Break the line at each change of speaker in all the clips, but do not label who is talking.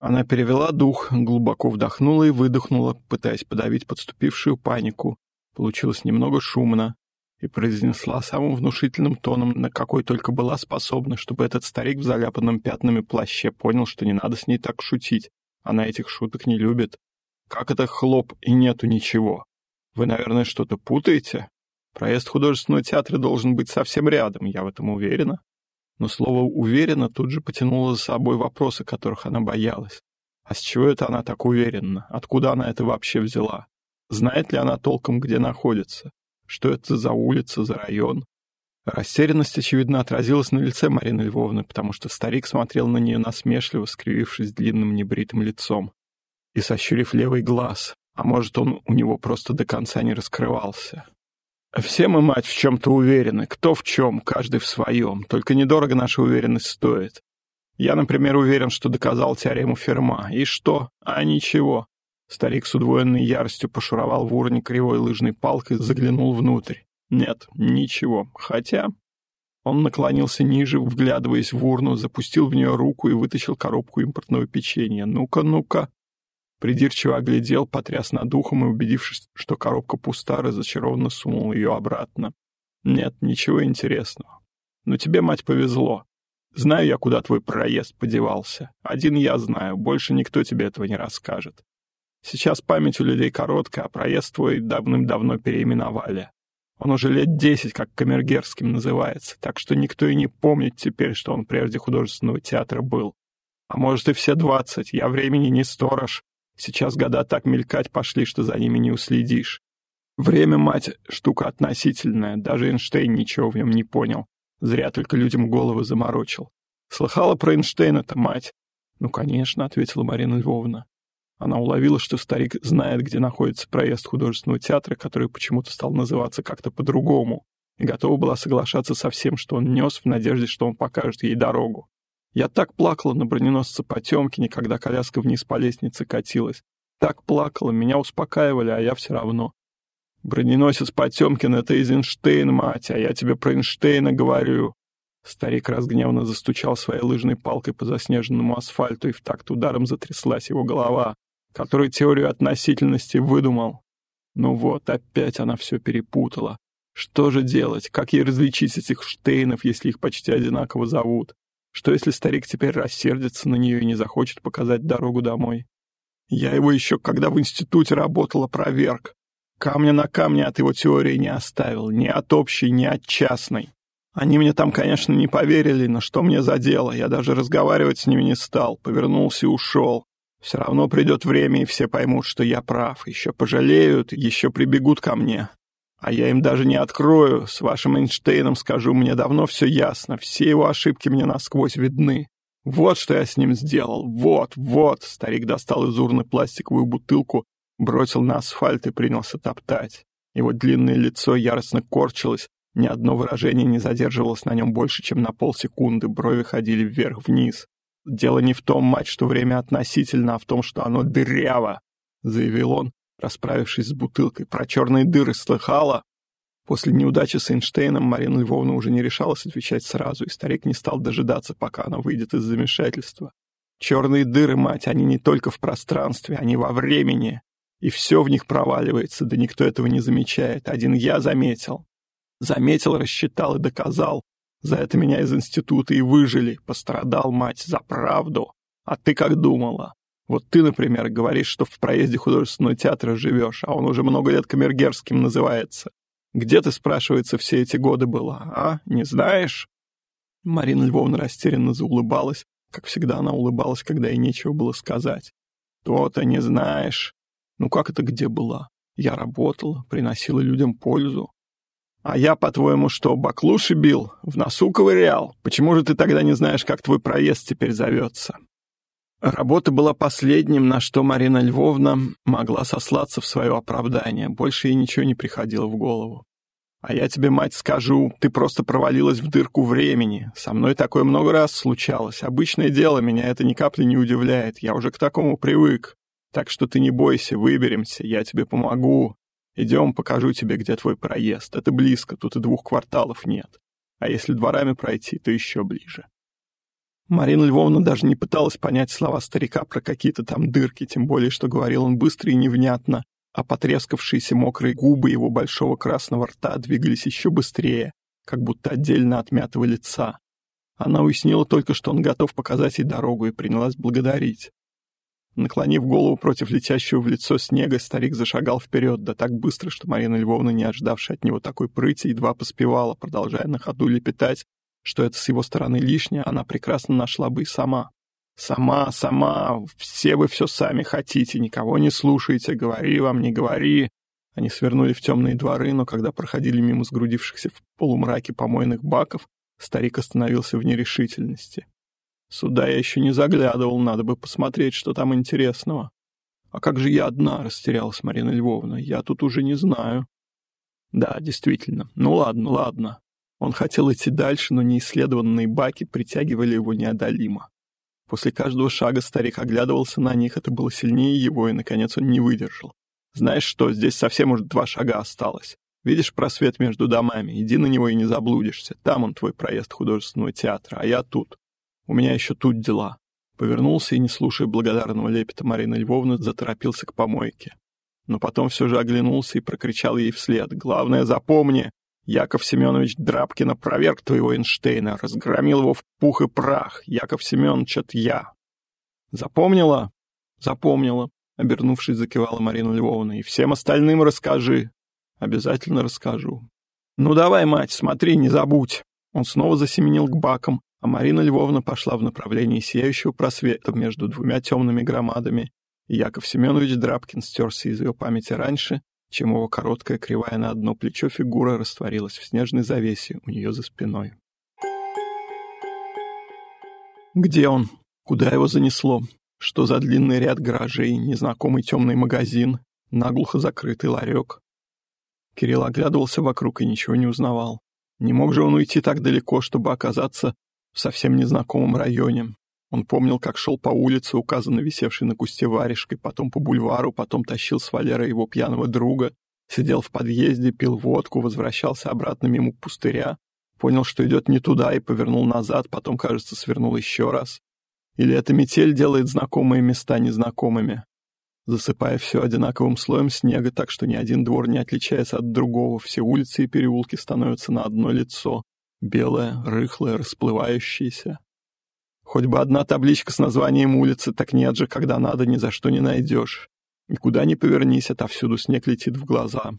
Она перевела дух, глубоко вдохнула и выдохнула, пытаясь подавить подступившую панику. Получилось немного шумно и произнесла самым внушительным тоном, на какой только была способна, чтобы этот старик в заляпанном пятнами плаще понял, что не надо с ней так шутить. Она этих шуток не любит. Как это хлоп и нету ничего? Вы, наверное, что-то путаете? Проезд художественного театра должен быть совсем рядом, я в этом уверена. Но слово «уверена» тут же потянуло за собой вопросы, которых она боялась. А с чего это она так уверена? Откуда она это вообще взяла? Знает ли она толком, где находится? Что это за улица, за район? Растерянность, очевидно, отразилась на лице Марины Львовны, потому что старик смотрел на нее насмешливо, скривившись длинным небритым лицом и сощурив левый глаз, а может, он у него просто до конца не раскрывался. Все мы, мать, в чем-то уверены, кто в чем, каждый в своем, только недорого наша уверенность стоит. Я, например, уверен, что доказал теорему Ферма. И что? А ничего. Старик с удвоенной яростью пошуровал в урне кривой лыжной палкой, заглянул внутрь. Нет, ничего. Хотя... Он наклонился ниже, вглядываясь в урну, запустил в нее руку и вытащил коробку импортного печенья. «Ну-ка, ну-ка!» Придирчиво оглядел, потряс над ухом и, убедившись, что коробка пуста, разочарованно сунул ее обратно. «Нет, ничего интересного. Но тебе, мать, повезло. Знаю я, куда твой проезд подевался. Один я знаю, больше никто тебе этого не расскажет. Сейчас память у людей короткая, а проезд твой давным-давно переименовали. Он уже лет десять как Камергерским называется, так что никто и не помнит теперь, что он прежде художественного театра был. А может и все двадцать, я времени не сторож. Сейчас года так мелькать пошли, что за ними не уследишь. Время, мать, штука относительная, даже Эйнштейн ничего в нем не понял. Зря только людям головы заморочил. Слыхала про Эйнштейна-то, мать? Ну, конечно, ответила Марина Львовна. Она уловила, что старик знает, где находится проезд художественного театра, который почему-то стал называться как-то по-другому, и готова была соглашаться со всем, что он нес, в надежде, что он покажет ей дорогу. Я так плакала на броненосце Потемкине, когда коляска вниз по лестнице катилась. Так плакала, меня успокаивали, а я все равно. Броненосец Потемкин — это Эйзенштейн, мать, а я тебе про Эйнштейна говорю. Старик разгневанно застучал своей лыжной палкой по заснеженному асфальту, и в такт ударом затряслась его голова который теорию относительности выдумал. Ну вот, опять она все перепутала. Что же делать? Как ей различить этих Штейнов, если их почти одинаково зовут? Что если старик теперь рассердится на нее и не захочет показать дорогу домой? Я его еще, когда в институте работала, проверк. Камня на камне от его теории не оставил, ни от общей, ни от частной. Они мне там, конечно, не поверили, но что мне за дело? Я даже разговаривать с ними не стал, повернулся и ушел. Все равно придет время, и все поймут, что я прав, еще пожалеют, еще прибегут ко мне. А я им даже не открою, с вашим Эйнштейном скажу, мне давно все ясно, все его ошибки мне насквозь видны. Вот что я с ним сделал, вот, вот. Старик достал из урны пластиковую бутылку, бросил на асфальт и принялся топтать. Его длинное лицо яростно корчилось, ни одно выражение не задерживалось на нем больше, чем на полсекунды, брови ходили вверх-вниз. «Дело не в том, мать, что время относительно, а в том, что оно дыряво», — заявил он, расправившись с бутылкой. «Про черные дыры слыхала?» После неудачи с Эйнштейном Марина Львовна уже не решалась отвечать сразу, и старик не стал дожидаться, пока она выйдет из замешательства. «Черные дыры, мать, они не только в пространстве, они во времени, и все в них проваливается, да никто этого не замечает. Один я заметил. Заметил, рассчитал и доказал, за это меня из института и выжили. Пострадал, мать, за правду. А ты как думала? Вот ты, например, говоришь, что в проезде художественного театра живешь, а он уже много лет Камергерским называется. Где ты, спрашивается, все эти годы была, а? Не знаешь?» Марина Львовна растерянно заулыбалась, как всегда она улыбалась, когда ей нечего было сказать. «То-то не знаешь. Ну как это где была? Я работала, приносила людям пользу. А я, по-твоему, что, баклуши бил? В носу ковырял? Почему же ты тогда не знаешь, как твой проезд теперь зовется?» Работа была последним, на что Марина Львовна могла сослаться в свое оправдание. Больше ей ничего не приходило в голову. «А я тебе, мать, скажу, ты просто провалилась в дырку времени. Со мной такое много раз случалось. Обычное дело, меня это ни капли не удивляет. Я уже к такому привык. Так что ты не бойся, выберемся, я тебе помогу. Идем, покажу тебе, где твой проезд. Это близко, тут и двух кварталов нет. А если дворами пройти, то еще ближе. Марина Львовна даже не пыталась понять слова старика про какие-то там дырки, тем более, что говорил он быстро и невнятно, а потрескавшиеся мокрые губы его большого красного рта двигались еще быстрее, как будто отдельно от мятого лица. Она уяснила только, что он готов показать ей дорогу, и принялась благодарить. Наклонив голову против летящего в лицо снега, старик зашагал вперед, да так быстро, что Марина Львовна, не ожидавшая от него такой прыти, едва поспевала, продолжая на ходу лепетать, что это с его стороны лишнее, она прекрасно нашла бы и сама. «Сама, сама, все вы все сами хотите, никого не слушайте, говори вам, не говори». Они свернули в темные дворы, но когда проходили мимо сгрудившихся в полумраке помойных баков, старик остановился в нерешительности. Сюда я еще не заглядывал, надо бы посмотреть, что там интересного. А как же я одна, растерялась Марина Львовна, я тут уже не знаю. Да, действительно, ну ладно, ладно. Он хотел идти дальше, но неисследованные баки притягивали его неодолимо. После каждого шага старик оглядывался на них, это было сильнее его, и, наконец, он не выдержал. «Знаешь что, здесь совсем уже два шага осталось. Видишь просвет между домами, иди на него и не заблудишься. Там он твой проезд художественного театра, а я тут. У меня еще тут дела». Повернулся и, не слушая благодарного лепета Марины Львовны, заторопился к помойке. Но потом все же оглянулся и прокричал ей вслед. «Главное, запомни, Яков Семенович Драбкин опроверг твоего Эйнштейна, разгромил его в пух и прах. Яков Семенович, это я». «Запомнила?» «Запомнила», — обернувшись, закивала Марина Львовна. «И всем остальным расскажи». «Обязательно расскажу». «Ну давай, мать, смотри, не забудь». Он снова засеменил к бакам, а Марина Львовна пошла в направлении сияющего просвета между двумя темными громадами, и Яков Семенович Драбкин стерся из ее памяти раньше, чем его короткая кривая на одно плечо фигура растворилась в снежной завесе у нее за спиной. Где он? Куда его занесло? Что за длинный ряд гаражей, незнакомый темный магазин, наглухо закрытый ларек? Кирилл оглядывался вокруг и ничего не узнавал. Не мог же он уйти так далеко, чтобы оказаться в совсем незнакомом районе. Он помнил, как шел по улице, указанно висевшей на кусте варежкой, потом по бульвару, потом тащил с Валера его пьяного друга, сидел в подъезде, пил водку, возвращался обратно мимо пустыря, понял, что идет не туда и повернул назад, потом, кажется, свернул еще раз. Или эта метель делает знакомые места незнакомыми, засыпая все одинаковым слоем снега, так что ни один двор не отличается от другого, все улицы и переулки становятся на одно лицо, белое, рыхлое, расплывающееся. Хоть бы одна табличка с названием улицы, так нет же, когда надо, ни за что не найдешь. Никуда не повернись, отовсюду снег летит в глаза.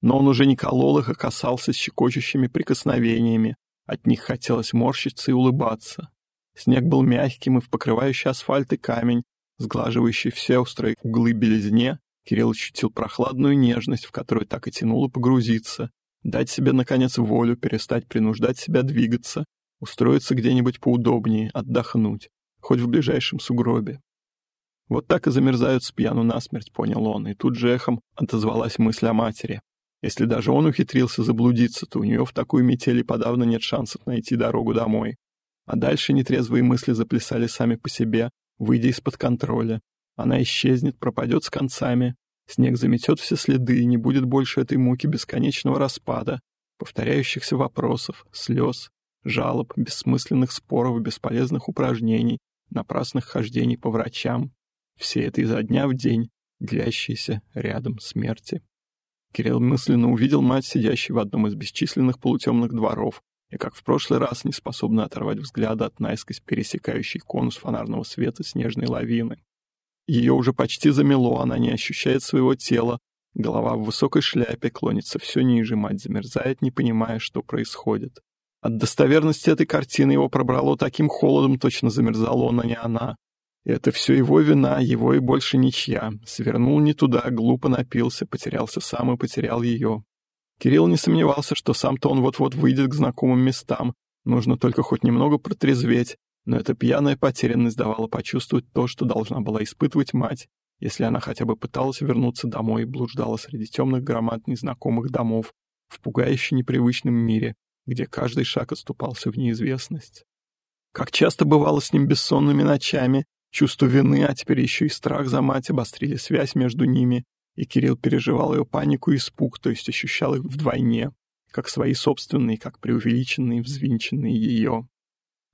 Но он уже не колол их, а касался щекочущими прикосновениями. От них хотелось морщиться и улыбаться. Снег был мягким, и в покрывающий асфальт и камень, сглаживающий все острые углы белизне, Кирилл ощутил прохладную нежность, в которую так и тянуло погрузиться, дать себе, наконец, волю, перестать принуждать себя двигаться, устроиться где-нибудь поудобнее, отдохнуть, хоть в ближайшем сугробе. Вот так и замерзают с пьяну насмерть, понял он, и тут же эхом отозвалась мысль о матери. Если даже он ухитрился заблудиться, то у нее в такой метели подавно нет шансов найти дорогу домой. А дальше нетрезвые мысли заплясали сами по себе, выйдя из-под контроля. Она исчезнет, пропадет с концами, снег заметет все следы, и не будет больше этой муки бесконечного распада, повторяющихся вопросов, слез, жалоб, бессмысленных споров, бесполезных упражнений, напрасных хождений по врачам. Все это изо дня в день, длящиеся рядом смерти. Кирилл мысленно увидел мать, сидящей в одном из бесчисленных полутемных дворов, и как в прошлый раз не способна оторвать взгляда от наискось пересекающей конус фонарного света снежной лавины. Ее уже почти замело, она не ощущает своего тела, голова в высокой шляпе клонится все ниже, мать замерзает, не понимая, что происходит. От достоверности этой картины его пробрало таким холодом, точно замерзала он, а не она. Это все его вина, его и больше ничья. Свернул не туда, глупо напился, потерялся сам и потерял ее. Кирилл не сомневался, что сам-то он вот-вот выйдет к знакомым местам. Нужно только хоть немного протрезветь, но эта пьяная потерянность давала почувствовать то, что должна была испытывать мать, если она хотя бы пыталась вернуться домой и блуждала среди темных громад незнакомых домов в пугающе непривычном мире, где каждый шаг отступался в неизвестность. Как часто бывало с ним бессонными ночами, чувство вины, а теперь еще и страх за мать обострили связь между ними, и Кирилл переживал ее панику и испуг, то есть ощущал их вдвойне, как свои собственные, как преувеличенные, взвинченные ее.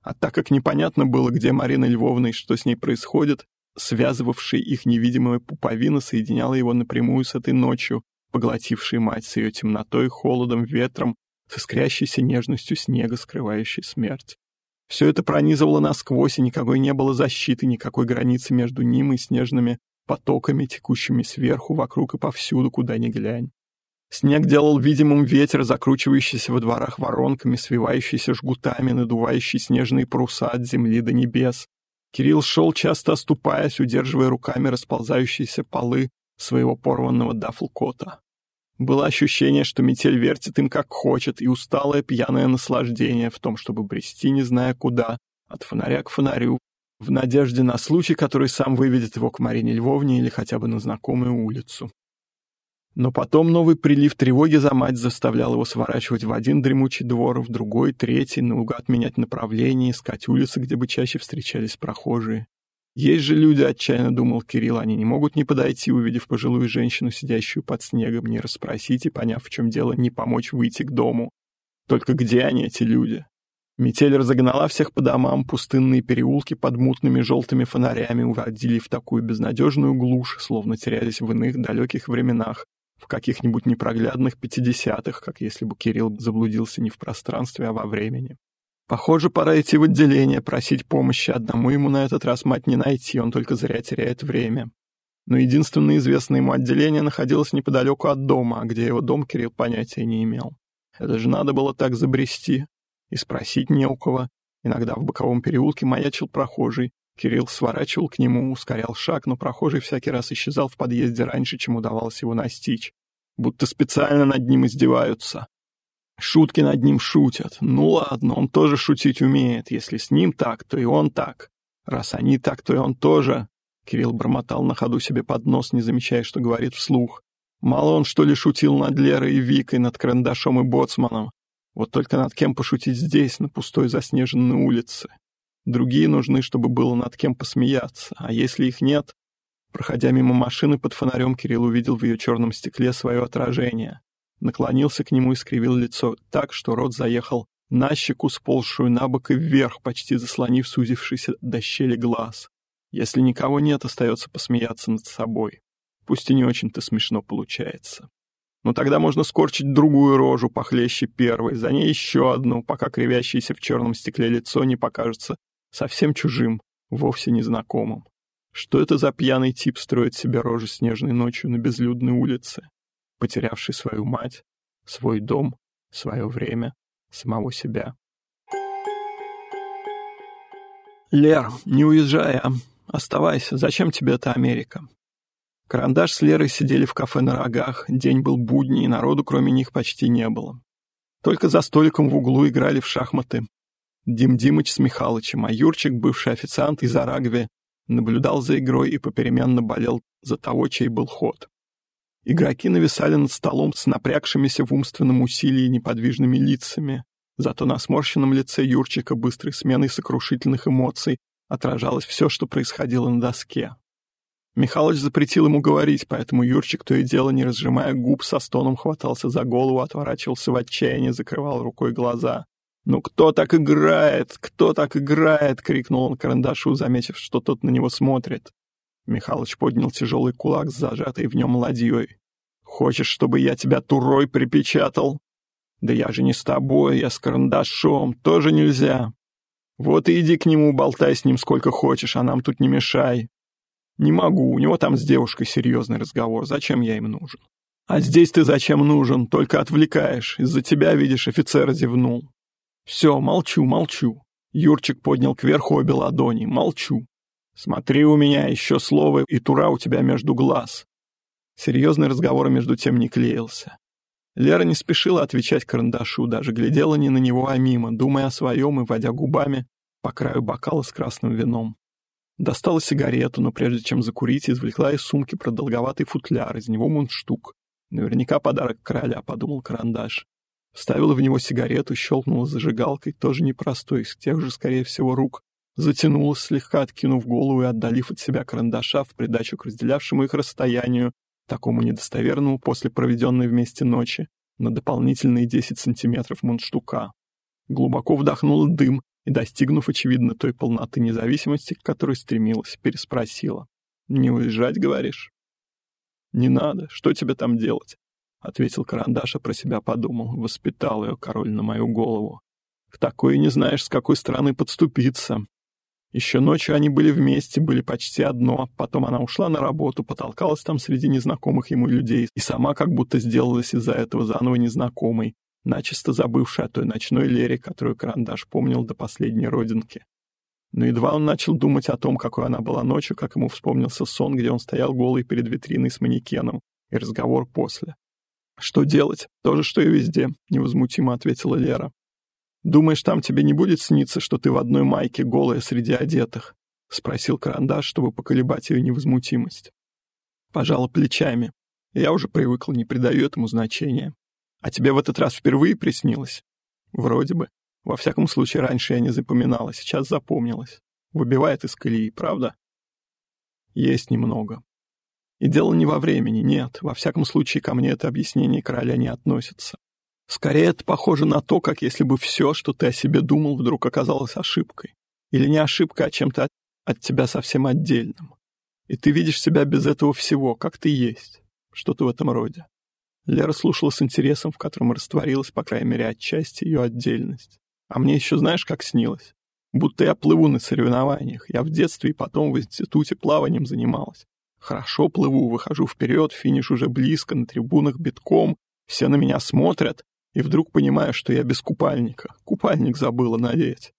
А так как непонятно было, где Марина Львовна и что с ней происходит, связывавший их невидимая пуповина соединяла его напрямую с этой ночью, поглотившей мать с ее темнотой, холодом, ветром, с искрящейся нежностью снега, скрывающей смерть. Все это пронизывало насквозь, и никакой не было защиты, никакой границы между ним и снежными потоками, текущими сверху, вокруг и повсюду, куда ни глянь. Снег делал видимым ветер, закручивающийся во дворах воронками, свивающийся жгутами, надувающий снежные паруса от земли до небес. Кирилл шел, часто оступаясь, удерживая руками расползающиеся полы своего порванного дафлкота. Было ощущение, что метель вертит им как хочет, и усталое пьяное наслаждение в том, чтобы брести, не зная куда, от фонаря к фонарю, в надежде на случай, который сам выведет его к Марине Львовне или хотя бы на знакомую улицу. Но потом новый прилив тревоги за мать заставлял его сворачивать в один дремучий двор, в другой, третий, наугад менять направление, искать улицы, где бы чаще встречались прохожие. Есть же люди, отчаянно думал Кирилл, они не могут не подойти, увидев пожилую женщину, сидящую под снегом, не расспросить и, поняв, в чем дело, не помочь выйти к дому. Только где они, эти люди? Метель разогнала всех по домам, пустынные переулки под мутными желтыми фонарями уводили в такую безнадежную глушь, словно терялись в иных далеких временах, в каких-нибудь непроглядных пятидесятых, как если бы Кирилл заблудился не в пространстве, а во времени. Похоже, пора идти в отделение, просить помощи. Одному ему на этот раз мать не найти, он только зря теряет время. Но единственное известное ему отделение находилось неподалеку от дома, а где его дом Кирилл понятия не имел. Это же надо было так забрести. И спросить не у кого. Иногда в боковом переулке маячил прохожий. Кирилл сворачивал к нему, ускорял шаг, но прохожий всякий раз исчезал в подъезде раньше, чем удавалось его настичь. Будто специально над ним издеваются. Шутки над ним шутят. Ну ладно, он тоже шутить умеет. Если с ним так, то и он так. Раз они так, то и он тоже. Кирилл бормотал на ходу себе под нос, не замечая, что говорит вслух. Мало он, что ли, шутил над Лерой и Викой, над Карандашом и Боцманом. Вот только над кем пошутить здесь, на пустой заснеженной улице. Другие нужны, чтобы было над кем посмеяться. А если их нет... Проходя мимо машины под фонарем, Кирилл увидел в ее черном стекле свое отражение наклонился к нему и скривил лицо так, что рот заехал на щеку, сползшую на бок и вверх, почти заслонив сузившийся до щели глаз. Если никого нет, остается посмеяться над собой. Пусть и не очень-то смешно получается. Но тогда можно скорчить другую рожу, похлеще первой, за ней еще одну, пока кривящееся в черном стекле лицо не покажется совсем чужим, вовсе незнакомым. Что это за пьяный тип строит себе рожи снежной ночью на безлюдной улице? Потерявший свою мать, свой дом, свое время, самого себя. «Лер, не уезжай, а оставайся. Зачем тебе эта Америка?» Карандаш с Лерой сидели в кафе на рогах, день был будний, и народу кроме них почти не было. Только за столиком в углу играли в шахматы. Дим Димыч с Михалычем, а Юрчик, бывший официант из Арагве, наблюдал за игрой и попеременно болел за того, чей был ход. Игроки нависали над столом с напрягшимися в умственном усилии неподвижными лицами. Зато на сморщенном лице Юрчика быстрой сменой сокрушительных эмоций отражалось все, что происходило на доске. Михалыч запретил ему говорить, поэтому Юрчик то и дело, не разжимая губ, со стоном хватался за голову, отворачивался в отчаянии, закрывал рукой глаза. «Ну кто так играет? Кто так играет?» — крикнул он карандашу, заметив, что тот на него смотрит. Михалыч поднял тяжелый кулак с зажатой в нем ладьей. «Хочешь, чтобы я тебя турой припечатал? Да я же не с тобой, я с карандашом, тоже нельзя. Вот и иди к нему, болтай с ним сколько хочешь, а нам тут не мешай. Не могу, у него там с девушкой серьезный разговор, зачем я им нужен? А здесь ты зачем нужен, только отвлекаешь, из-за тебя, видишь, офицер зевнул. Все, молчу, молчу. Юрчик поднял кверху обе ладони, молчу. «Смотри у меня, еще слово, и тура у тебя между глаз». Серьезный разговор между тем не клеился. Лера не спешила отвечать карандашу, даже глядела не на него, а мимо, думая о своем и водя губами по краю бокала с красным вином. Достала сигарету, но прежде чем закурить, извлекла из сумки продолговатый футляр, из него мундштук. Наверняка подарок короля, подумал карандаш. Вставила в него сигарету, щелкнула зажигалкой, тоже непростой, из тех же, скорее всего, рук, затянулась, слегка откинув голову и отдалив от себя карандаша в придачу к разделявшему их расстоянию, такому недостоверному после проведенной вместе ночи, на дополнительные 10 сантиметров мундштука. Глубоко вдохнула дым, и, достигнув, очевидно, той полноты независимости, к которой стремилась, переспросила. «Не уезжать, говоришь?» «Не надо. Что тебе там делать?» — ответил Карандаш, а про себя подумал. Воспитал ее король на мою голову. «К такой не знаешь, с какой стороны подступиться. Еще ночью они были вместе, были почти одно. Потом она ушла на работу, потолкалась там среди незнакомых ему людей и сама как будто сделалась из-за этого заново незнакомой начисто забывший о той ночной Лере, которую Карандаш помнил до последней родинки. Но едва он начал думать о том, какой она была ночью, как ему вспомнился сон, где он стоял голый перед витриной с манекеном, и разговор после. «Что делать? То же, что и везде», — невозмутимо ответила Лера. «Думаешь, там тебе не будет сниться, что ты в одной майке, голая среди одетых?» — спросил Карандаш, чтобы поколебать ее невозмутимость. Пожала плечами. Я уже привыкла, не придаю этому значения. А тебе в этот раз впервые приснилось? Вроде бы. Во всяком случае, раньше я не запоминала, сейчас запомнилась. Выбивает из колеи, правда? Есть немного. И дело не во времени, нет. Во всяком случае, ко мне это объяснение короля не относится. Скорее, это похоже на то, как если бы все, что ты о себе думал, вдруг оказалось ошибкой. Или не ошибкой, а чем-то от, от тебя совсем отдельным. И ты видишь себя без этого всего, как ты есть. Что-то в этом роде. Лера слушала с интересом, в котором растворилась, по крайней мере, отчасти ее отдельность. А мне еще знаешь, как снилось? Будто я плыву на соревнованиях. Я в детстве и потом в институте плаванием занималась. Хорошо плыву, выхожу вперед, финиш уже близко, на трибунах битком, все на меня смотрят, и вдруг понимаю, что я без купальника. Купальник забыла надеть.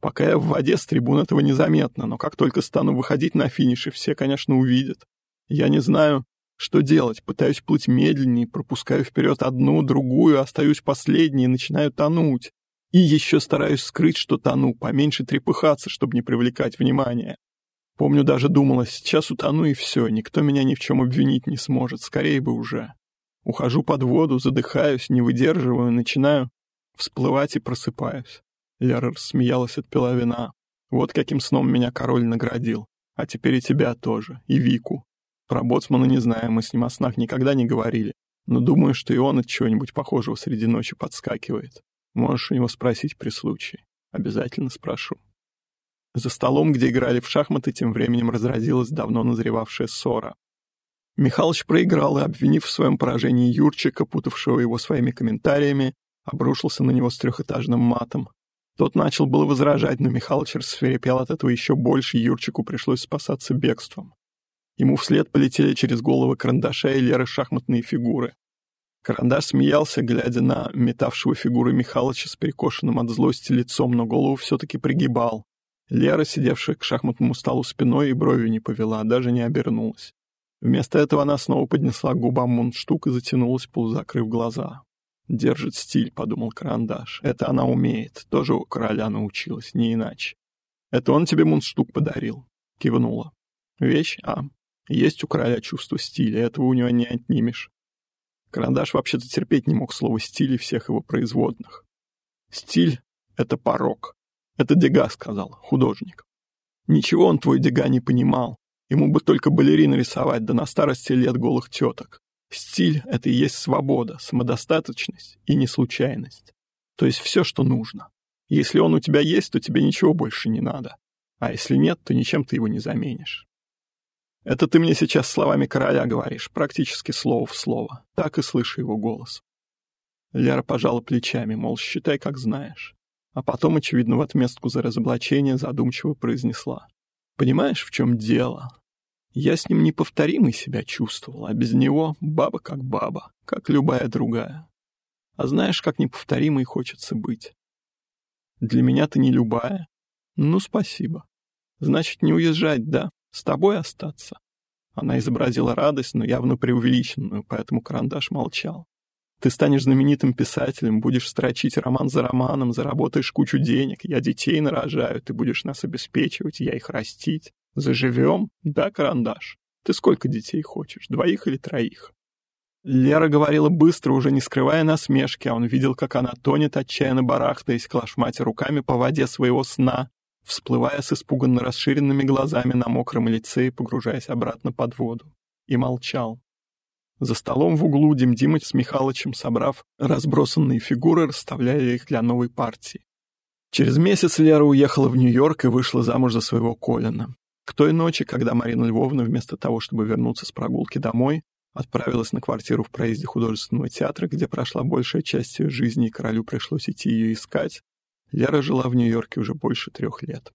Пока я в воде с трибун этого незаметно, но как только стану выходить на финише, все, конечно, увидят. Я не знаю, что делать? Пытаюсь плыть медленнее, пропускаю вперед одну, другую, остаюсь последней и начинаю тонуть. И еще стараюсь скрыть, что тону, поменьше трепыхаться, чтобы не привлекать внимания. Помню, даже думала, сейчас утону и все, никто меня ни в чем обвинить не сможет, скорее бы уже. Ухожу под воду, задыхаюсь, не выдерживаю, начинаю всплывать и просыпаюсь. Лера рассмеялась, отпила вина. Вот каким сном меня король наградил. А теперь и тебя тоже, и Вику. Про Боцмана не знаю, мы с ним о снах никогда не говорили, но думаю, что и он от чего-нибудь похожего среди ночи подскакивает. Можешь у него спросить при случае. Обязательно спрошу. За столом, где играли в шахматы, тем временем разразилась давно назревавшая ссора. Михалыч проиграл и, обвинив в своем поражении Юрчика, путавшего его своими комментариями, обрушился на него с трехэтажным матом. Тот начал было возражать, но Михалыч рассверепел от этого еще больше, и Юрчику пришлось спасаться бегством. Ему вслед полетели через головы карандаша и Леры шахматные фигуры. Карандаш смеялся, глядя на метавшего фигуры Михалыча с перекошенным от злости лицом, но голову все-таки пригибал. Лера, сидевшая к шахматному столу спиной, и бровью не повела, даже не обернулась. Вместо этого она снова поднесла к губам мундштук и затянулась, полузакрыв глаза. «Держит стиль», — подумал Карандаш. «Это она умеет. Тоже у короля научилась, не иначе». «Это он тебе мундштук подарил?» — кивнула. «Вещь? А, есть у короля чувство стиля, этого у него не отнимешь. Карандаш вообще-то терпеть не мог слова «стиль» и всех его производных. Стиль — это порог. Это Дега сказал, художник. Ничего он твой Дега не понимал. Ему бы только балерин рисовать, да на старости лет голых теток. Стиль — это и есть свобода, самодостаточность и неслучайность. То есть все, что нужно. Если он у тебя есть, то тебе ничего больше не надо. А если нет, то ничем ты его не заменишь. Это ты мне сейчас словами короля говоришь, практически слово в слово. Так и слышу его голос. Лера пожала плечами, мол, считай, как знаешь. А потом, очевидно, в отместку за разоблачение задумчиво произнесла. Понимаешь, в чем дело? Я с ним неповторимый себя чувствовал, а без него баба как баба, как любая другая. А знаешь, как неповторимой хочется быть? Для меня ты не любая. Ну, спасибо. Значит, не уезжать, да? С тобой остаться?» Она изобразила радость, но явно преувеличенную, поэтому карандаш молчал. «Ты станешь знаменитым писателем, будешь строчить роман за романом, заработаешь кучу денег, я детей нарожаю, ты будешь нас обеспечивать, я их растить. Заживем? Да, карандаш? Ты сколько детей хочешь, двоих или троих?» Лера говорила быстро, уже не скрывая насмешки, а он видел, как она тонет, отчаянно барахтаясь, клашматя руками по воде своего сна, всплывая с испуганно расширенными глазами на мокром лице и погружаясь обратно под воду. И молчал. За столом в углу Дим Димыч с Михалычем, собрав разбросанные фигуры, расставляли их для новой партии. Через месяц Лера уехала в Нью-Йорк и вышла замуж за своего Колина. К той ночи, когда Марина Львовна вместо того, чтобы вернуться с прогулки домой, отправилась на квартиру в проезде художественного театра, где прошла большая часть ее жизни, и королю пришлось идти ее искать, Лера жила в Нью-Йорке уже больше трех лет.